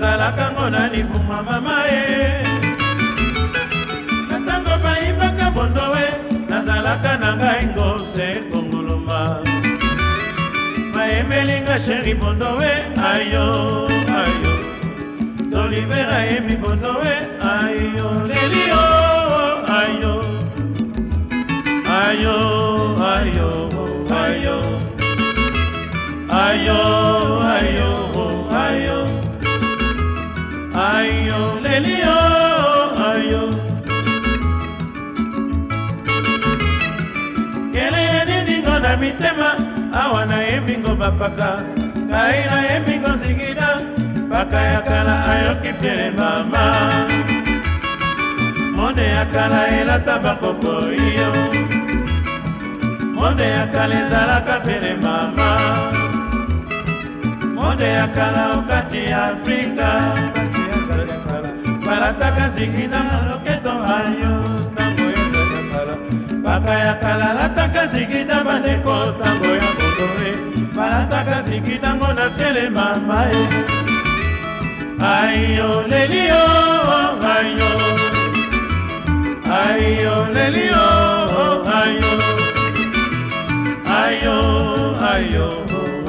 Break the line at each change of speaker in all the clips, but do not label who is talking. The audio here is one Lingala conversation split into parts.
nazalaka ngo na libuma mama ye natango bayibaka bondowe nazalaka na ngai ngose kongoloma bayemelinga sheri bondowe ayo ayo tolivera yemi bondowe ayo lelio ayo ayo ayo ayo ayo ayo naseli yo ayo kelele niningo na mitema awa nayebingo bapaka ngai nayebingo zigida mpaka ya kala ayoki fele mama monde ya kala elata bakokoi yo monde ya kala ezalaka fele mama monde ya kala okati ya afrika bataka ziki nanga loketo ayo ntango yo nakakala bakayaka lalataka ziki ta bandeko ntango ya botore balataka ziki ntango na fiele mama ye ayo leli yo ayo ayo leli yo ayo ayo ayo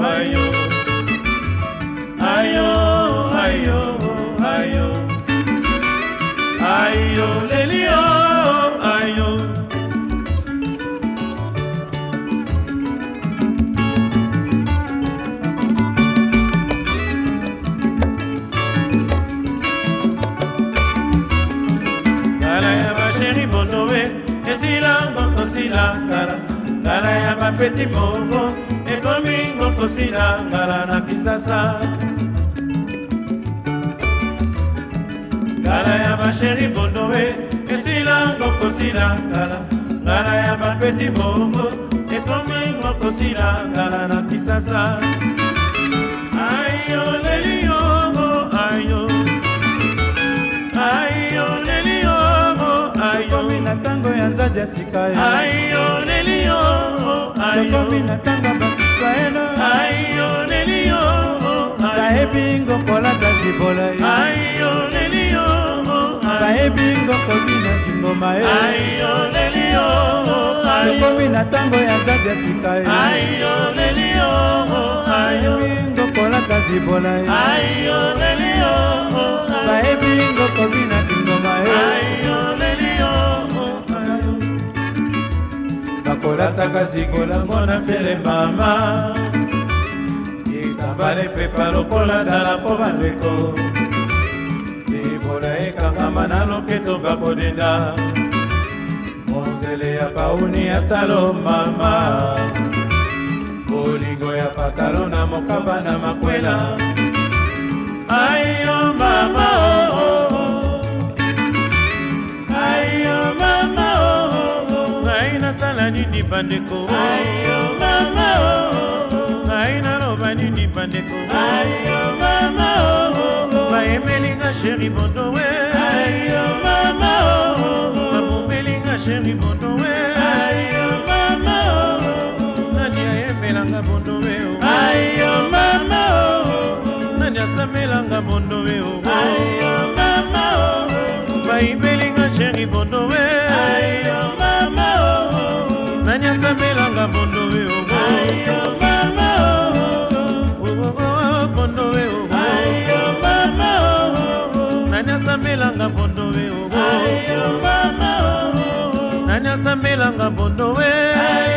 ayo, ayo. ayo leli yo ayo ngala ya basheri mondowe esilango kosila ngala ngala ya bapeti bongo ekomi ngokosila ngala na kisasa ngala ya basheri bondowe esila ngokosila ngala ngala ya bapeti bongo ekomi ngokosila ngala na kisasa ayo leli yongo ayo ayo leli yongo ayokomi na ntango ya nzadi ya sika ayo leli yongo ayokomi na ntango ya basisraelo ayo leli yongo ayebi ngokola kasi bolai ngoma ye ayoleli yo tokomi na ntango ya nzambe ya sika ye ayoleli yo ayomi ngokolaka zibola ye ayoleli yo bayebi ngokobina kingoma ye ayoleli yo bakolataka zikolango na fele mama ekambala epepa lokola ndala mpo bandeko pamba na loketo bakondenda monzele ya pauni ya talo mama bolingo ya patalo na mokamba na makwela ayo mama oh, oh. oh. ayo mama ngai oh, oh. oh. nasala nini bandeko ayo mama oh, oh, oh. ngai naloba nini bandeko ayo mama oh, oh. bobelinga sheri bondowe ayo oh, mama na oh, oh. bobelinga sheri bondowe ayo mama nani ayembelanga bondowe ayo mama nani asamelanga bondowe ayo mama baibelinga sheri bondowe asamelanga mpondo we nani asamelanga mpondo we